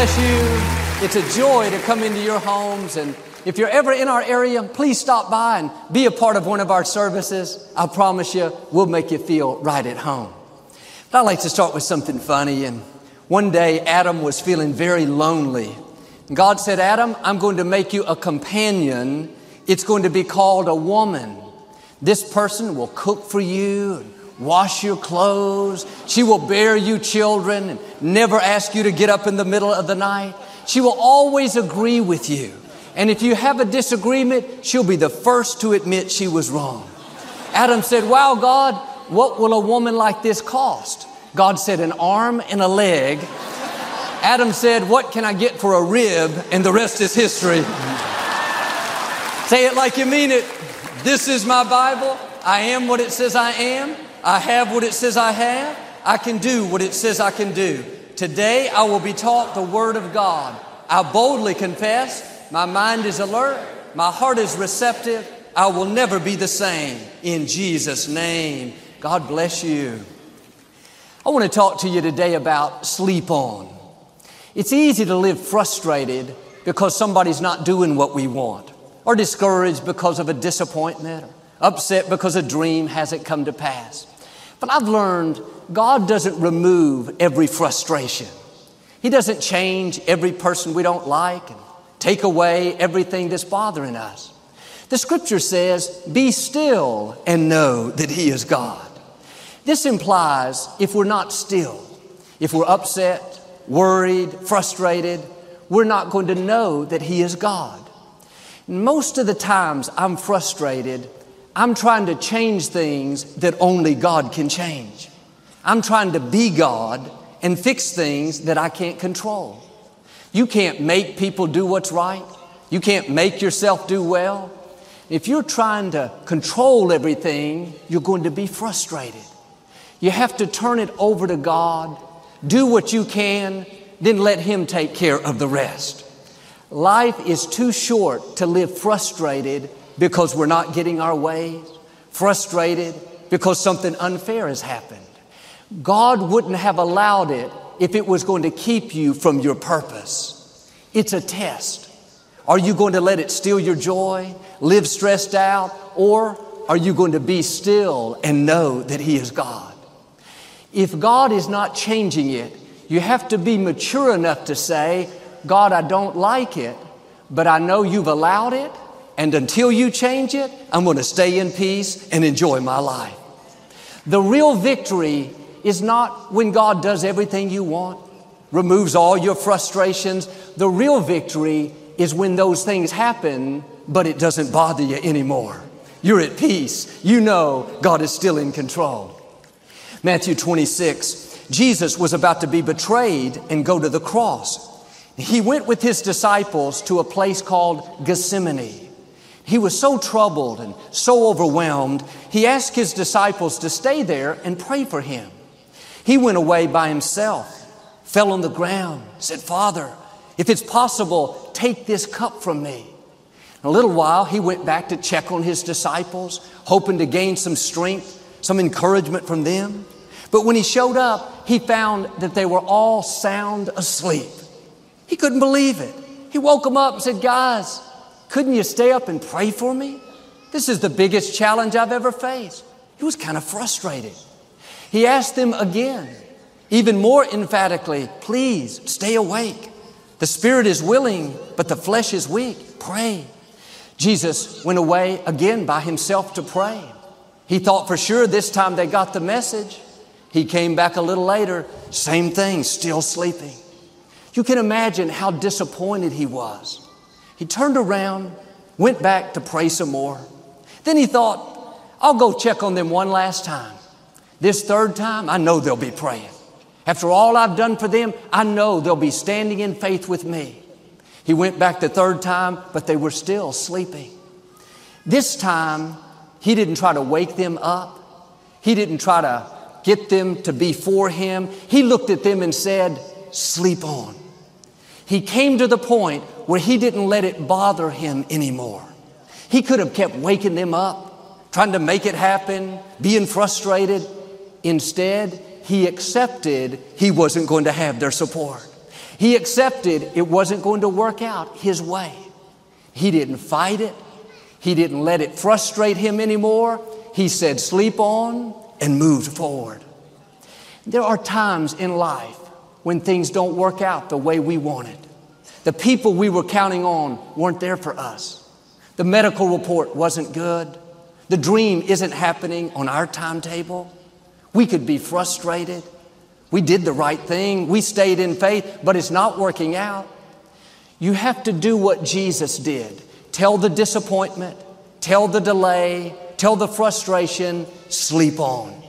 bless you. It's a joy to come into your homes. And if you're ever in our area, please stop by and be a part of one of our services. I promise you, we'll make you feel right at home. But I'd like to start with something funny. And one day, Adam was feeling very lonely. And God said, Adam, I'm going to make you a companion. It's going to be called a woman. This person will cook for you wash your clothes. She will bear you children and never ask you to get up in the middle of the night. She will always agree with you. And if you have a disagreement, she'll be the first to admit she was wrong. Adam said, Wow, God, what will a woman like this cost? God said, An arm and a leg. Adam said, What can I get for a rib? And the rest is history. Say it like you mean it. This is my Bible. I am what it says I am. I have what it says I have. I can do what it says I can do. Today I will be taught the Word of God. I boldly confess. My mind is alert. My heart is receptive. I will never be the same. In Jesus' name. God bless you. I want to talk to you today about sleep on. It's easy to live frustrated because somebody's not doing what we want, or discouraged because of a disappointment, upset because a dream hasn't come to pass. But I've learned God doesn't remove every frustration. He doesn't change every person we don't like and take away everything that's bothering us. The scripture says, Be still and know that He is God. This implies if we're not still, if we're upset, worried, frustrated, we're not going to know that He is God. Most of the times I'm frustrated I'm trying to change things that only God can change. I'm trying to be God and fix things that I can't control. You can't make people do what's right. You can't make yourself do well. If you're trying to control everything, you're going to be frustrated. You have to turn it over to God, do what you can, then let Him take care of the rest. Life is too short to live frustrated because we're not getting our way, frustrated because something unfair has happened. God wouldn't have allowed it if it was going to keep you from your purpose. It's a test. Are you going to let it steal your joy, live stressed out, or are you going to be still and know that He is God? If God is not changing it, you have to be mature enough to say, God, I don't like it, but I know you've allowed it, and until you change it, I'm going to stay in peace and enjoy my life. The real victory is not when God does everything you want, removes all your frustrations. The real victory is when those things happen, but it doesn't bother you anymore. You're at peace. You know God is still in control. Matthew 26, Jesus was about to be betrayed and go to the cross. He went with his disciples to a place called Gethsemane. He was so troubled and so overwhelmed, he asked his disciples to stay there and pray for him. He went away by himself, fell on the ground, said, Father, if it's possible, take this cup from me. In a little while, he went back to check on his disciples, hoping to gain some strength, some encouragement from them. But when he showed up, he found that they were all sound asleep. He couldn't believe it. He woke them up and said, Guys, couldn't you stay up and pray for me? This is the biggest challenge I've ever faced. He was kind of frustrated. He asked them again, even more emphatically, please stay awake. The spirit is willing, but the flesh is weak. Pray. Jesus went away again by himself to pray. He thought for sure this time they got the message. He came back a little later, same thing, still sleeping. You can imagine how disappointed he was. He turned around, went back to pray some more. Then he thought, I'll go check on them one last time. This third time, I know they'll be praying. After all I've done for them, I know they'll be standing in faith with me. He went back the third time, but they were still sleeping. This time, he didn't try to wake them up. He didn't try to get them to be for him. He looked at them and said, Sleep on. He came to the point where he didn't let it bother him anymore. He could have kept waking them up, trying to make it happen, being frustrated. Instead, he accepted he wasn't going to have their support. He accepted it wasn't going to work out his way. He didn't fight it. He didn't let it frustrate him anymore. He said, sleep on and moved forward. There are times in life when things don't work out the way we wanted. The people we were counting on weren't there for us. The medical report wasn't good. The dream isn't happening on our timetable. We could be frustrated. We did the right thing. We stayed in faith, but it's not working out. You have to do what Jesus did. Tell the disappointment, tell the delay, tell the frustration, sleep on.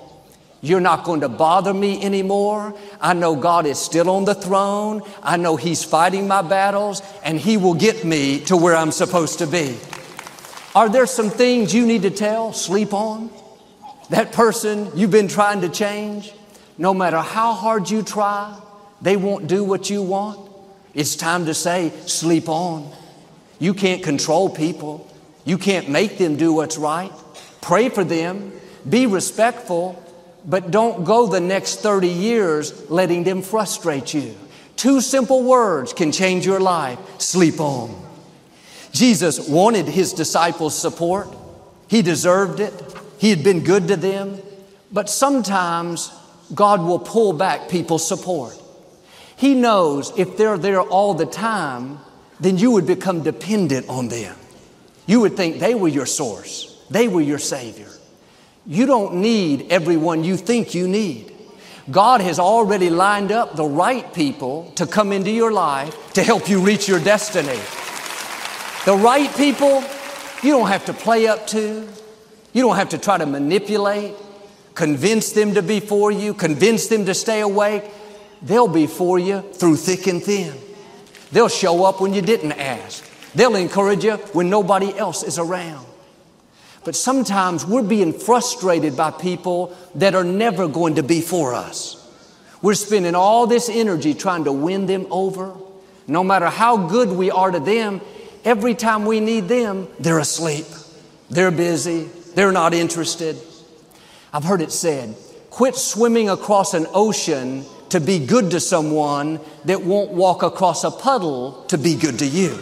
You're not going to bother me anymore. I know God is still on the throne. I know He's fighting my battles and He will get me to where I'm supposed to be. Are there some things you need to tell? Sleep on. That person you've been trying to change, no matter how hard you try, they won't do what you want. It's time to say, sleep on. You can't control people. You can't make them do what's right. Pray for them. Be respectful, but don't go the next 30 years letting them frustrate you. Two simple words can change your life. Sleep on. Jesus wanted his disciples' support. He deserved it. He had been good to them. But sometimes God will pull back people's support. He knows if they're there all the time, then you would become dependent on them. You would think they were your source, they were your Savior. You don't need everyone you think you need. God has already lined up the right people to come into your life to help you reach your destiny. The right people, you don't have to play up to, you don't have to try to manipulate, convince them to be for you, convince them to stay awake. They'll be for you through thick and thin. They'll show up when you didn't ask. They'll encourage you when nobody else is around. But sometimes we're being frustrated by people that are never going to be for us. We're spending all this energy trying to win them over. No matter how good we are to them, every time we need them, they're asleep. They're busy. They're not interested. I've heard it said, quit swimming across an ocean to be good to someone that won't walk across a puddle to be good to you.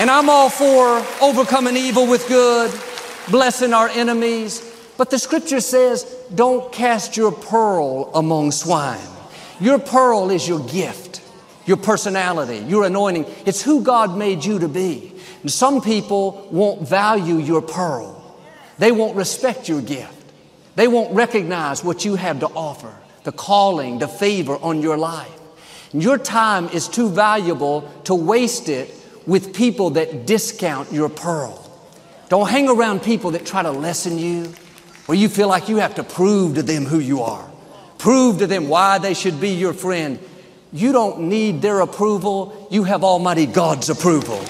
And I'm all for overcoming evil with good, blessing our enemies. But the scripture says, don't cast your pearl among swine. Your pearl is your gift, your personality, your anointing. It's who God made you to be. And some people won't value your pearl. They won't respect your gift. They won't recognize what you have to offer, the calling, the favor on your life. And your time is too valuable to waste it with people that discount your pearl. Don't hang around people that try to lessen you, where you feel like you have to prove to them who you are, prove to them why they should be your friend. You don't need their approval, you have Almighty God's approval.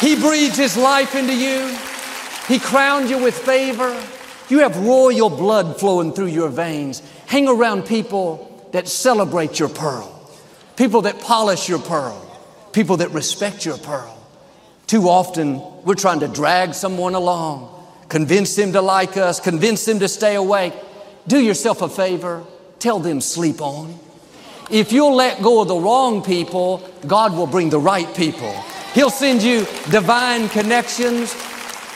He breathes His life into you, He crowned you with favor. You have royal blood flowing through your veins. Hang around people that celebrate your pearl, people that polish your pearl people that respect your pearl. Too often, we're trying to drag someone along, convince them to like us, convince them to stay awake. Do yourself a favor, tell them sleep on. If you'll let go of the wrong people, God will bring the right people. He'll send you divine connections,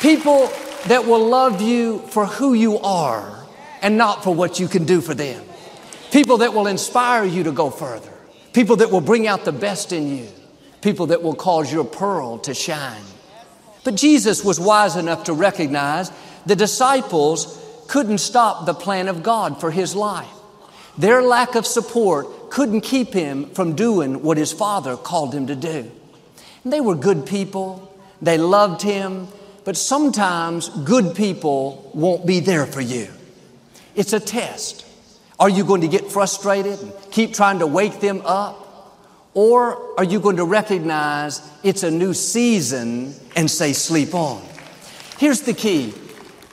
people that will love you for who you are and not for what you can do for them. People that will inspire you to go further. People that will bring out the best in you people that will cause your pearl to shine. But Jesus was wise enough to recognize the disciples couldn't stop the plan of God for his life. Their lack of support couldn't keep him from doing what his father called him to do. And they were good people, they loved him, but sometimes good people won't be there for you. It's a test. Are you going to get frustrated and keep trying to wake them up? Or are you going to recognize it's a new season and say, sleep on? Here's the key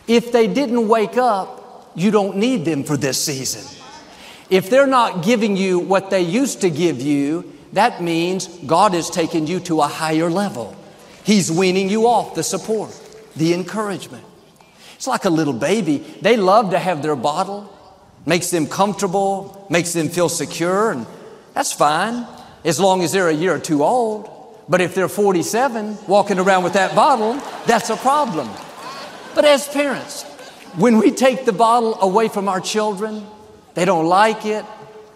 if they didn't wake up, you don't need them for this season. If they're not giving you what they used to give you, that means God is taking you to a higher level. He's weaning you off the support, the encouragement. It's like a little baby. They love to have their bottle, makes them comfortable, makes them feel secure, and that's fine. As long as they're a year or two old. But if they're 47 walking around with that bottle, that's a problem. But as parents, when we take the bottle away from our children, they don't like it,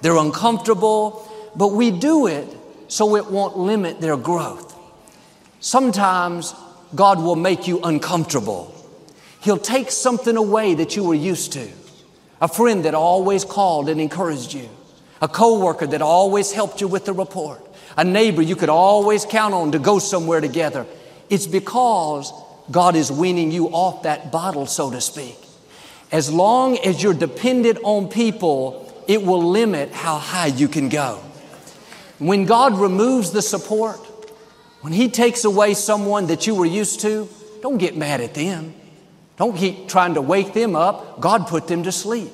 they're uncomfortable, but we do it so it won't limit their growth. Sometimes God will make you uncomfortable. He'll take something away that you were used to. A friend that always called and encouraged you. A coworker that always helped you with the report. A neighbor you could always count on to go somewhere together. It's because God is weaning you off that bottle, so to speak. As long as you're dependent on people, it will limit how high you can go. When God removes the support, when He takes away someone that you were used to, don't get mad at them. Don't keep trying to wake them up. God put them to sleep.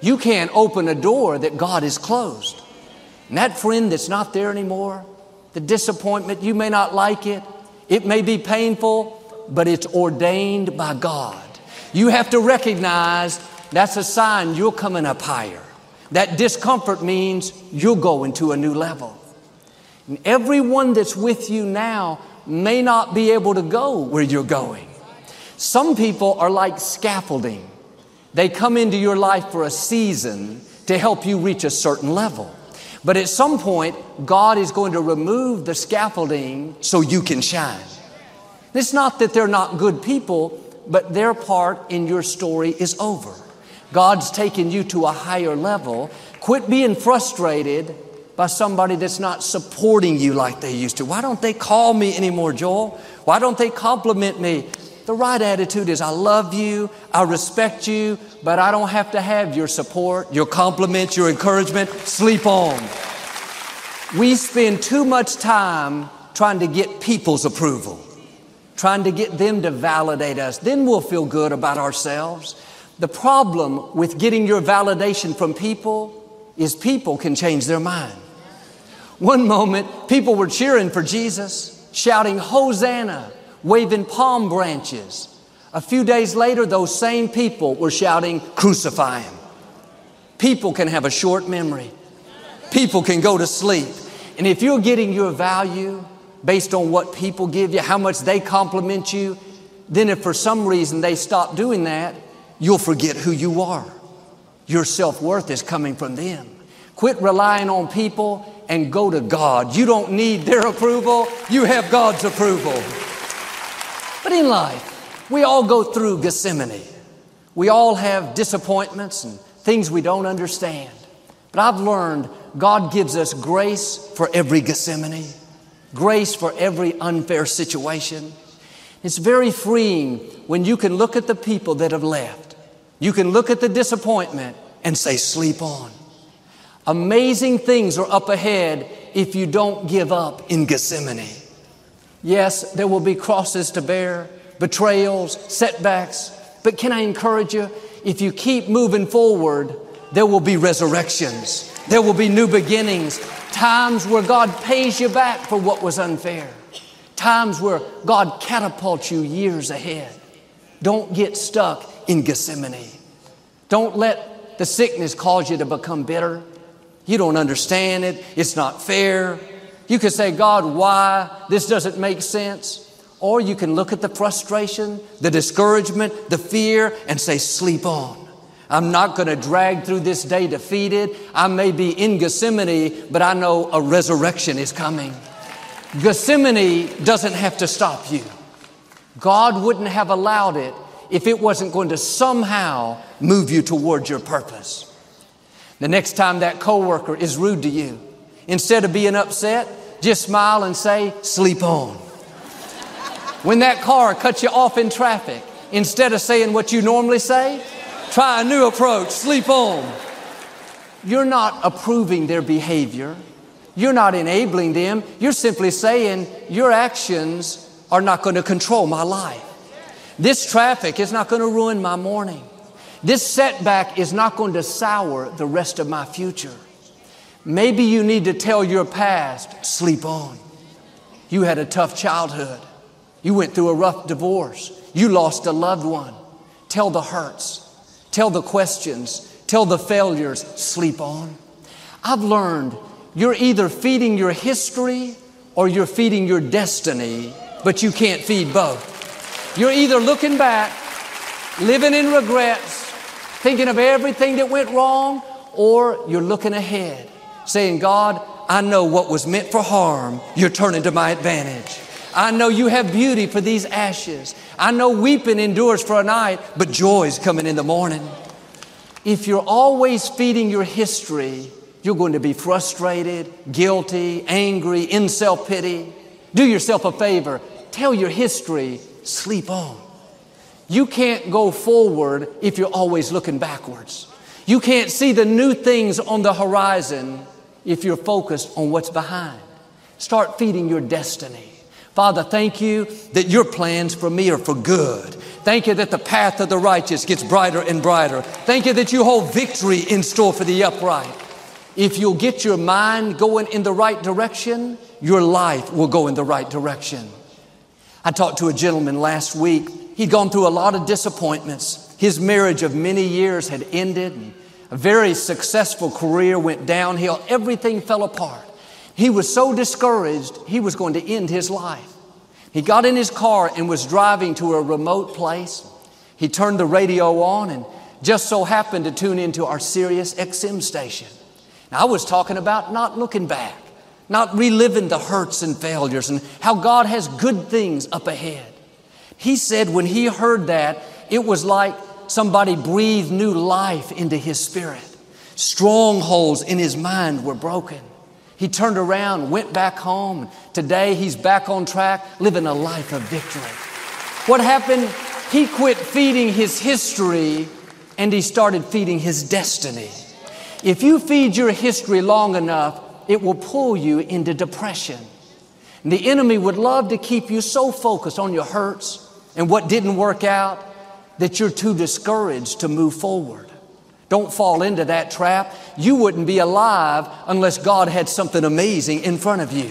You can't open a door that God has closed. And that friend that's not there anymore, the disappointment, you may not like it. It may be painful, but it's ordained by God. You have to recognize that's a sign you're coming up higher. That discomfort means you'll go into a new level. And everyone that's with you now may not be able to go where you're going. Some people are like scaffolding. They come into your life for a season to help you reach a certain level. But at some point, God is going to remove the scaffolding so you can shine. It's not that they're not good people, but their part in your story is over. God's taken you to a higher level. Quit being frustrated by somebody that's not supporting you like they used to. Why don't they call me anymore, Joel? Why don't they compliment me? The right attitude is I love you, I respect you, but I don't have to have your support, your compliments, your encouragement. Sleep on. We spend too much time trying to get people's approval, trying to get them to validate us. Then we'll feel good about ourselves. The problem with getting your validation from people is people can change their mind. One moment, people were cheering for Jesus, shouting, Hosanna, waving palm branches. A few days later, those same people were shouting, Crucify him. People can have a short memory. People can go to sleep. And if you're getting your value based on what people give you, how much they compliment you, then if for some reason they stop doing that, you'll forget who you are. Your self worth is coming from them. Quit relying on people and go to God. You don't need their approval, you have God's approval. But in life, we all go through Gethsemane. We all have disappointments and things we don't understand. But I've learned God gives us grace for every Gethsemane, grace for every unfair situation. It's very freeing when you can look at the people that have left. You can look at the disappointment and say, sleep on. Amazing things are up ahead if you don't give up in Gethsemane. Yes, there will be crosses to bear, betrayals, setbacks, but can I encourage you? If you keep moving forward, there will be resurrections. There will be new beginnings. Times where God pays you back for what was unfair. Times where God catapults you years ahead. Don't get stuck in Gethsemane. Don't let the sickness cause you to become bitter. You don't understand it. It's not fair. You could say, God, why? This doesn't make sense. Or you can look at the frustration, the discouragement, the fear, and say, sleep on. I'm not going to drag through this day defeated. I may be in Gethsemane, but I know a resurrection is coming. Gethsemane doesn't have to stop you. God wouldn't have allowed it if it wasn't going to somehow move you towards your purpose. The next time that coworker is rude to you, instead of being upset, just smile and say, sleep on. When that car cuts you off in traffic, instead of saying what you normally say, try a new approach, sleep on. You're not approving their behavior. You're not enabling them. You're simply saying your actions are not going to control my life. This traffic is not going to ruin my morning. This setback is not going to sour the rest of my future. Maybe you need to tell your past, sleep on. You had a tough childhood. You went through a rough divorce. You lost a loved one. Tell the hurts. Tell the questions. Tell the failures, sleep on. I've learned You're either feeding your history or you're feeding your destiny, but you can't feed both. You're either looking back, living in regrets, thinking of everything that went wrong, or you're looking ahead, saying, God, I know what was meant for harm, you're turning to my advantage. I know you have beauty for these ashes. I know weeping endures for a night, but joy's coming in the morning. If you're always feeding your history, you're going to be frustrated, guilty, angry, in self pity. Do yourself a favor. Tell your history, sleep on. You can't go forward if you're always looking backwards. You can't see the new things on the horizon if you're focused on what's behind. Start feeding your destiny. Father, thank you that your plans for me are for good. Thank you that the path of the righteous gets brighter and brighter. Thank you that you hold victory in store for the upright. If you'll get your mind going in the right direction, your life will go in the right direction. I talked to a gentleman last week. He'd gone through a lot of disappointments. His marriage of many years had ended. A very successful career went downhill. Everything fell apart. He was so discouraged, he was going to end his life. He got in his car and was driving to a remote place. He turned the radio on and just so happened to tune into our Sirius XM station. Now, I was talking about not looking back, not reliving the hurts and failures and how God has good things up ahead. He said when he heard that, it was like somebody breathed new life into his spirit. Strongholds in his mind were broken. He turned around, went back home. Today he's back on track, living a life of victory. What happened? He quit feeding his history and he started feeding his destiny. If you feed your history long enough, it will pull you into depression. And the enemy would love to keep you so focused on your hurts and what didn't work out that you're too discouraged to move forward. Don't fall into that trap. You wouldn't be alive unless God had something amazing in front of you.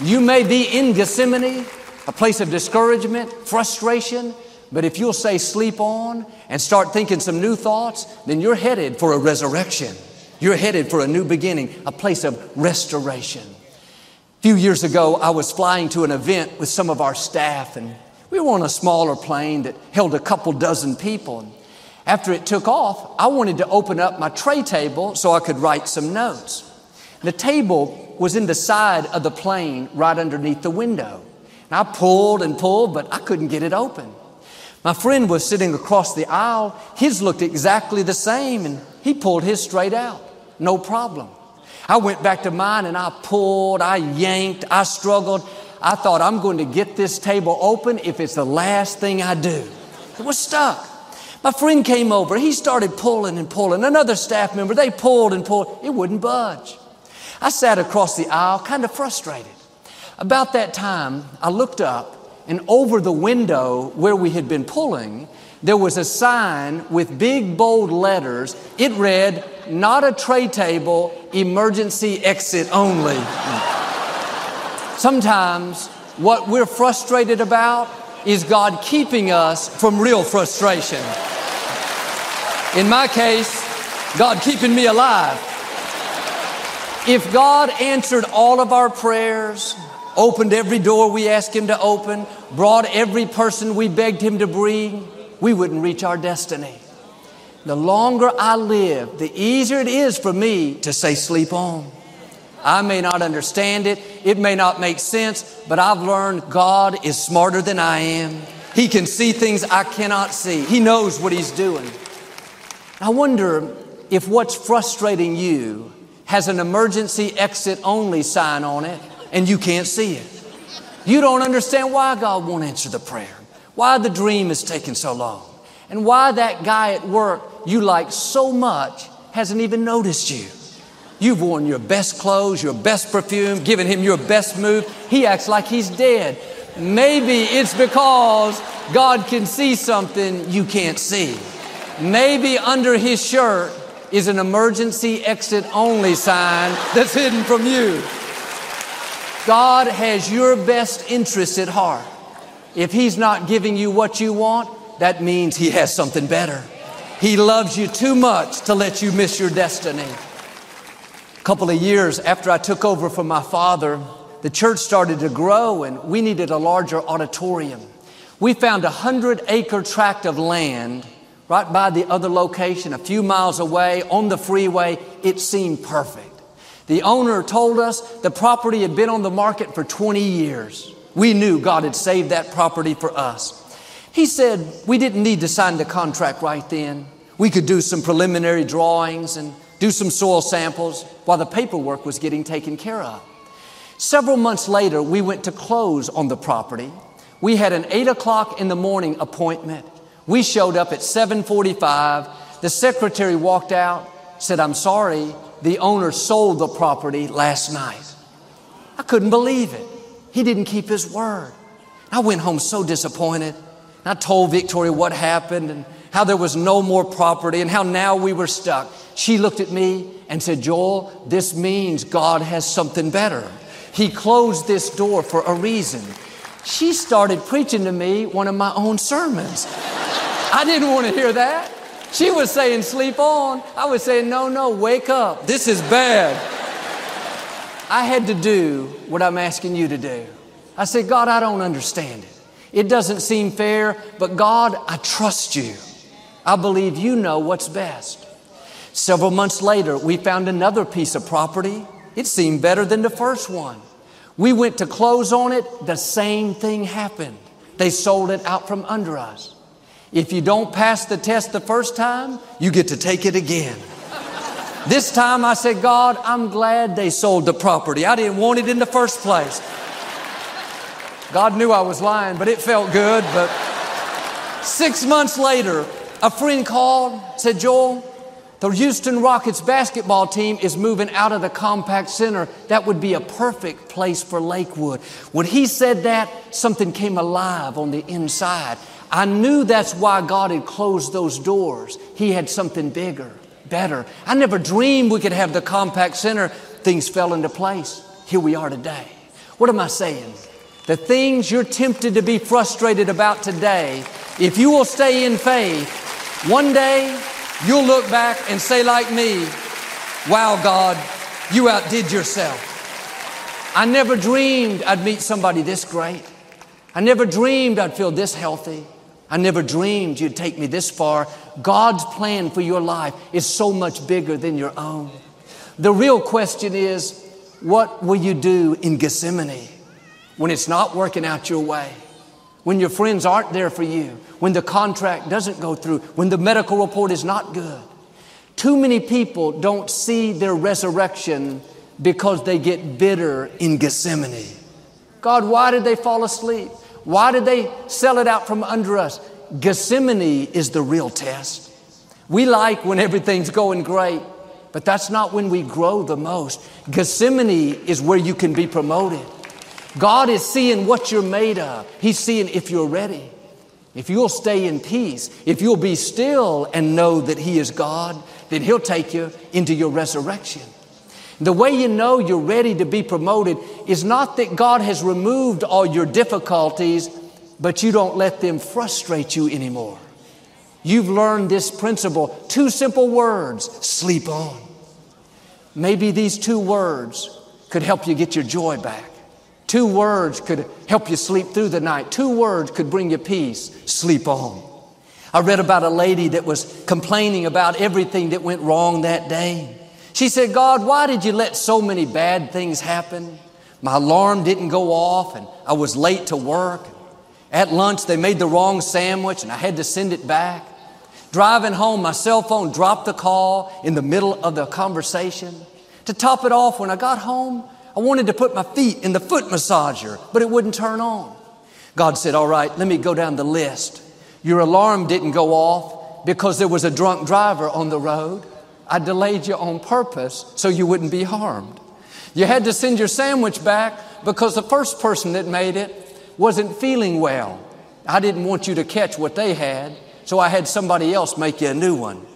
You may be in Gethsemane, a place of discouragement, frustration, but if you'll say sleep on and start thinking some new thoughts, then you're headed for a resurrection. You're headed for a new beginning, a place of restoration. A few years ago, I was flying to an event with some of our staff, and we were on a smaller plane that held a couple dozen people. And After it took off, I wanted to open up my tray table so I could write some notes. The table was in the side of the plane right underneath the window. And I pulled and pulled, but I couldn't get it open. My friend was sitting across the aisle. His looked exactly the same, and he pulled his straight out no problem. I went back to mine and I pulled, I yanked, I struggled. I thought I'm going to get this table open if it's the last thing I do. It was stuck. My friend came over. He started pulling and pulling. Another staff member, they pulled and pulled. It wouldn't budge. I sat across the aisle, kind of frustrated. About that time, I looked up and over the window where we had been pulling, there was a sign with big bold letters. It read, not a tray table, emergency exit only. Sometimes what we're frustrated about is God keeping us from real frustration. In my case, God keeping me alive. If God answered all of our prayers, opened every door we asked Him to open, brought every person we begged Him to bring, we wouldn't reach our destiny. The longer I live, the easier it is for me to say, sleep on. I may not understand it. It may not make sense, but I've learned God is smarter than I am. He can see things I cannot see. He knows what He's doing. I wonder if what's frustrating you has an emergency exit only sign on it and you can't see it. You don't understand why God won't answer the prayer, why the dream is taking so long, and why that guy at work you like so much hasn't even noticed you. You've worn your best clothes, your best perfume, given him your best move. He acts like he's dead. Maybe it's because God can see something you can't see. Maybe under his shirt is an emergency exit only sign that's hidden from you. God has your best interests at heart. If he's not giving you what you want, that means he has something better. He loves you too much to let you miss your destiny. Couple of years after I took over from my father, the church started to grow and we needed a larger auditorium. We found a hundred acre tract of land right by the other location, a few miles away on the freeway. It seemed perfect. The owner told us the property had been on the market for 20 years. We knew God had saved that property for us. He said we didn't need to sign the contract right then. We could do some preliminary drawings and do some soil samples while the paperwork was getting taken care of. Several months later, we went to close on the property. We had an eight o'clock in the morning appointment. We showed up at 745. The secretary walked out, said, I'm sorry, the owner sold the property last night. I couldn't believe it. He didn't keep his word. I went home so disappointed. I told Victoria what happened and how there was no more property and how now we were stuck. She looked at me and said, Joel, this means God has something better. He closed this door for a reason. She started preaching to me one of my own sermons. I didn't want to hear that. She was saying, sleep on. I was saying, no, no, wake up. This is bad. I had to do what I'm asking you to do. I said, God, I don't understand it. It doesn't seem fair, but God, I trust you. I believe you know what's best. Several months later, we found another piece of property. It seemed better than the first one. We went to close on it, the same thing happened. They sold it out from under us. If you don't pass the test the first time, you get to take it again. This time I said, God, I'm glad they sold the property. I didn't want it in the first place. God knew I was lying, but it felt good. But six months later, a friend called, said, Joel, the Houston Rockets basketball team is moving out of the Compaq Center. That would be a perfect place for Lakewood. When he said that, something came alive on the inside. I knew that's why God had closed those doors. He had something bigger, better. I never dreamed we could have the Compaq Center. Things fell into place. Here we are today. What am I saying? The things you're tempted to be frustrated about today, if you will stay in faith, one day you'll look back and say, like me, wow, God, you outdid yourself. I never dreamed I'd meet somebody this great. I never dreamed I'd feel this healthy. I never dreamed you'd take me this far. God's plan for your life is so much bigger than your own. The real question is, what will you do in Gethsemane? when it's not working out your way, when your friends aren't there for you, when the contract doesn't go through, when the medical report is not good. Too many people don't see their resurrection because they get bitter in Gethsemane. God, why did they fall asleep? Why did they sell it out from under us? Gethsemane is the real test. We like when everything's going great, but that's not when we grow the most. Gethsemane is where you can be promoted. God is seeing what you're made of. He's seeing if you're ready. If you'll stay in peace, if you'll be still and know that He is God, then He'll take you into your resurrection. The way you know you're ready to be promoted is not that God has removed all your difficulties, but you don't let them frustrate you anymore. You've learned this principle. Two simple words sleep on. Maybe these two words could help you get your joy back. Two words could help you sleep through the night. Two words could bring you peace. Sleep on. I read about a lady that was complaining about everything that went wrong that day. She said, God, why did you let so many bad things happen? My alarm didn't go off and I was late to work. At lunch, they made the wrong sandwich and I had to send it back. Driving home, my cell phone dropped the call in the middle of the conversation. To top it off, when I got home, I wanted to put my feet in the foot massager, but it wouldn't turn on. God said, All right, let me go down the list. Your alarm didn't go off because there was a drunk driver on the road. I delayed you on purpose so you wouldn't be harmed. You had to send your sandwich back because the first person that made it wasn't feeling well. I didn't want you to catch what they had, so I had somebody else make you a new one.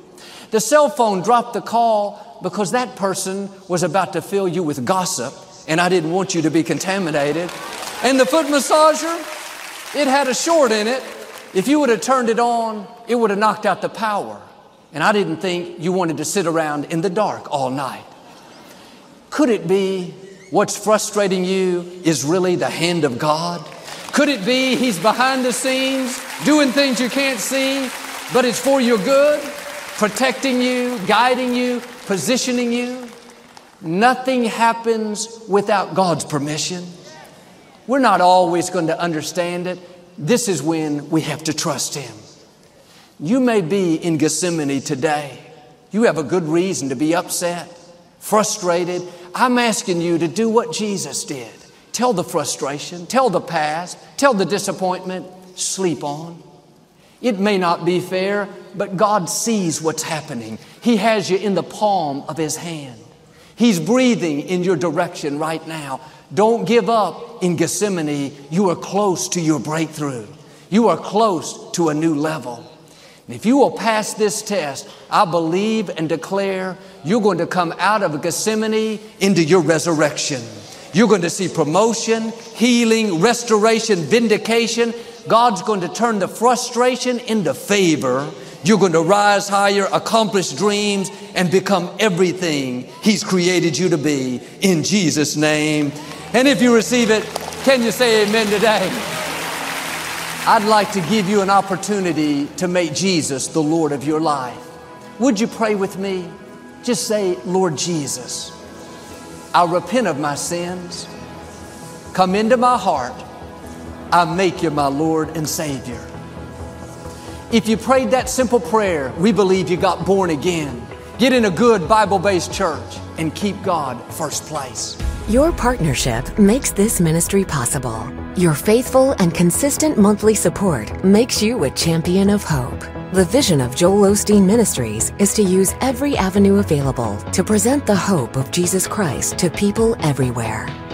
The cell phone dropped the call because that person was about to fill you with gossip and I didn't want you to be contaminated. And the foot massager, it had a short in it. If you would have turned it on, it would have knocked out the power. And I didn't think you wanted to sit around in the dark all night. Could it be what's frustrating you is really the hand of God? Could it be He's behind the scenes doing things you can't see, but it's for your good, protecting you, guiding you, positioning you? Nothing happens without God's permission. We're not always going to understand it. This is when we have to trust Him. You may be in Gethsemane today. You have a good reason to be upset, frustrated. I'm asking you to do what Jesus did. Tell the frustration, tell the past, tell the disappointment, sleep on. It may not be fair, but God sees what's happening. He has you in the palm of His hand. He's breathing in your direction right now. Don't give up in Gethsemane. You are close to your breakthrough. You are close to a new level. And if you will pass this test, I believe and declare you're going to come out of Gethsemane into your resurrection. You're going to see promotion, healing, restoration, vindication. God's going to turn the frustration into favor. You're going to rise higher, accomplish dreams, and become everything He's created you to be in Jesus' name. And if you receive it, can you say amen today? I'd like to give you an opportunity to make Jesus the Lord of your life. Would you pray with me? Just say, Lord Jesus, I repent of my sins. Come into my heart. I make you my Lord and Savior. If you prayed that simple prayer, we believe you got born again. Get in a good Bible based church and keep God first place. Your partnership makes this ministry possible. Your faithful and consistent monthly support makes you a champion of hope. The vision of Joel Osteen Ministries is to use every avenue available to present the hope of Jesus Christ to people everywhere.